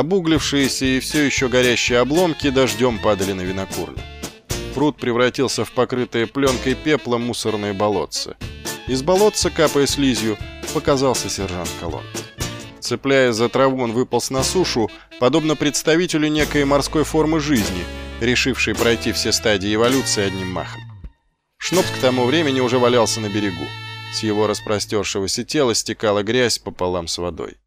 Обуглившиеся и все еще горящие обломки дождем падали на винокурню. Пруд превратился в покрытое пленкой пепла мусорное болотце. Из болотца, капая слизью, показался сержант Колон. Цепляясь за траву, он выполз на сушу, подобно представителю некой морской формы жизни, решившей пройти все стадии эволюции одним махом. Шнопс к тому времени уже валялся на берегу. С его распростершегося тела стекала грязь пополам с водой.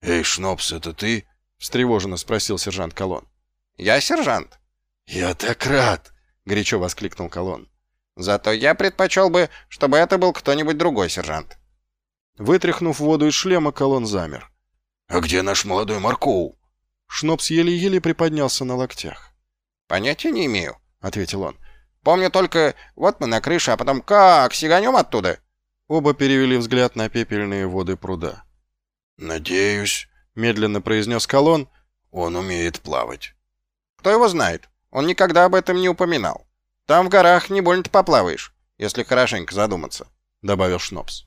«Эй, Шнопс, это ты?» — встревоженно спросил сержант Колон. «Я сержант». «Я так рад!» — горячо воскликнул Колон. «Зато я предпочел бы, чтобы это был кто-нибудь другой сержант». Вытряхнув воду из шлема, Колон замер. «А где наш молодой Маркоу?» Шнопс еле-еле приподнялся на локтях. «Понятия не имею», — ответил он. «Помню только, вот мы на крыше, а потом как сиганем оттуда?» Оба перевели взгляд на пепельные воды пруда. «Надеюсь», — медленно произнес Колон, — «он умеет плавать». «Кто его знает? Он никогда об этом не упоминал. Там в горах не больно-то поплаваешь, если хорошенько задуматься», — добавил Шнопс.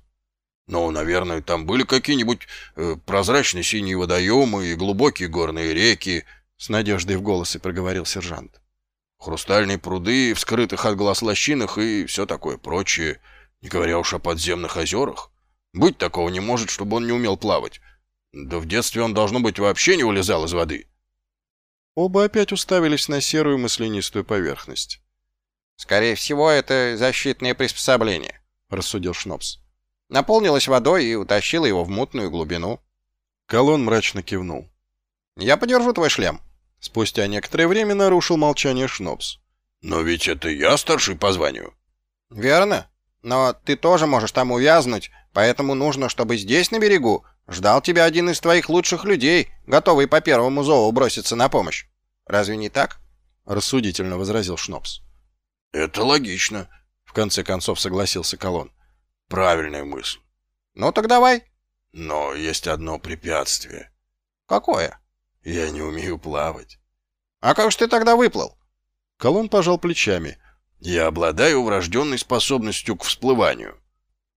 Ну, наверное, там были какие-нибудь э, прозрачные синие водоемы и глубокие горные реки, — с надеждой в голосе проговорил сержант. Хрустальные пруды, вскрытых от глаз лощинах и все такое прочее, не говоря уж о подземных озерах. Быть такого не может, чтобы он не умел плавать. Да в детстве он, должно быть, вообще не вылезал из воды. Оба опять уставились на серую маслянистую поверхность. «Скорее всего, это защитное приспособление», — рассудил Шнопс наполнилась водой и утащила его в мутную глубину. Колон мрачно кивнул. «Я подержу твой шлем». Спустя некоторое время нарушил молчание Шнопс. «Но ведь это я старший по званию». «Верно. Но ты тоже можешь там увязнуть, поэтому нужно, чтобы здесь, на берегу, ждал тебя один из твоих лучших людей, готовый по первому зову броситься на помощь. Разве не так?» Рассудительно возразил Шнопс. «Это логично», — в конце концов согласился Колон. Правильная мысль. Ну так давай. Но есть одно препятствие. Какое? Я не умею плавать. А как же ты тогда выплыл? Колон пожал плечами. Я обладаю врожденной способностью к всплыванию.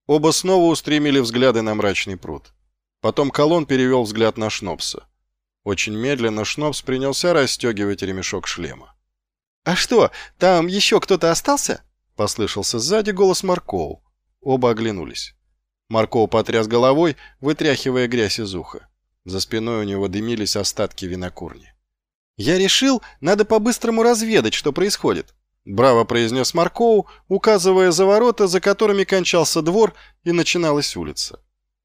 Оба снова устремили взгляды на мрачный пруд. Потом Колон перевел взгляд на Шнопса. Очень медленно Шнопс принялся расстегивать ремешок шлема. «А что, там еще кто-то остался?» — послышался сзади голос Маркоу. Оба оглянулись. Марков потряс головой, вытряхивая грязь из уха. За спиной у него дымились остатки винокурни. «Я решил, надо по-быстрому разведать, что происходит», — браво произнес Маркоу, указывая за ворота, за которыми кончался двор и начиналась улица.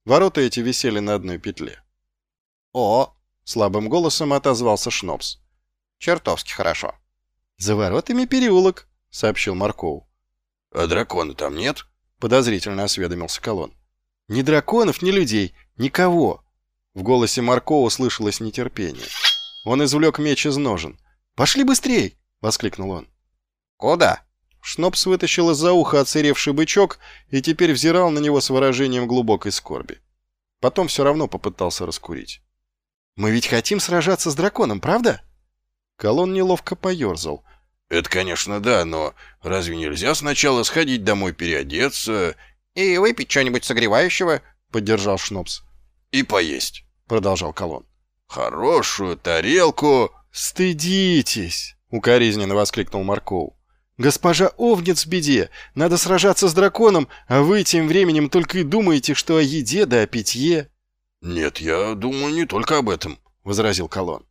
Ворота эти висели на одной петле. «О!» — слабым голосом отозвался Шнопс. «Чертовски хорошо». «За воротами переулок», — сообщил Маркоу. «А дракона там нет?» подозрительно осведомился Колон. «Ни драконов, ни людей, никого!» В голосе Маркова слышалось нетерпение. Он извлек меч из ножен. «Пошли быстрей!» — воскликнул он. «Куда?» Шнопс вытащил из-за уха оцаревший бычок и теперь взирал на него с выражением глубокой скорби. Потом все равно попытался раскурить. «Мы ведь хотим сражаться с драконом, правда?» Колон неловко поерзал. «Это, конечно, да, но разве нельзя сначала сходить домой переодеться...» «И выпить что-нибудь согревающего?» — поддержал Шнопс. «И поесть», — продолжал Колон. «Хорошую тарелку...» «Стыдитесь!» — укоризненно воскликнул Марков. «Госпожа Овнец в беде! Надо сражаться с драконом, а вы тем временем только и думаете, что о еде да о питье!» «Нет, я думаю не только об этом», — возразил Колон.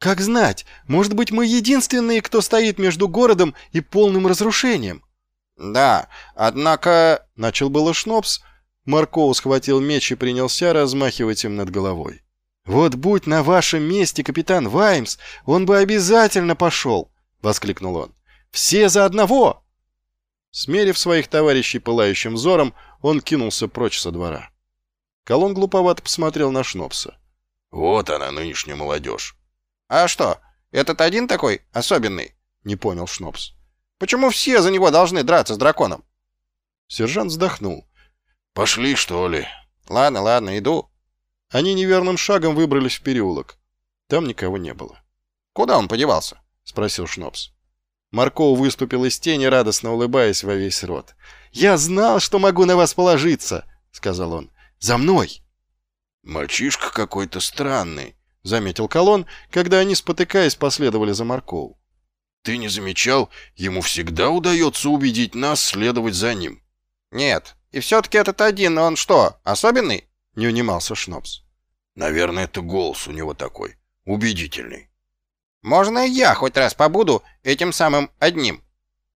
Как знать, может быть, мы единственные, кто стоит между городом и полным разрушением. Да, однако... Начал было Шнопс. Маркоу схватил меч и принялся размахивать им над головой. «Вот будь на вашем месте капитан Ваймс, он бы обязательно пошел!» — воскликнул он. «Все за одного!» Смерив своих товарищей пылающим взором, он кинулся прочь со двора. Колон глуповато посмотрел на Шнопса. «Вот она, нынешняя молодежь. «А что, этот один такой особенный?» — не понял Шнопс. «Почему все за него должны драться с драконом?» Сержант вздохнул. «Пошли, что ли?» «Ладно, ладно, иду». Они неверным шагом выбрались в переулок. Там никого не было. «Куда он подевался?» — спросил Шнопс. Марков выступил из тени, радостно улыбаясь во весь рот. «Я знал, что могу на вас положиться!» — сказал он. «За мной!» «Мальчишка какой-то странный», — заметил Колон, когда они, спотыкаясь, последовали за Маркову. «Ты не замечал, ему всегда удается убедить нас следовать за ним». «Нет, и все-таки этот один, он что, особенный?» — не унимался Шнопс. «Наверное, это голос у него такой, убедительный». «Можно я хоть раз побуду этим самым одним?»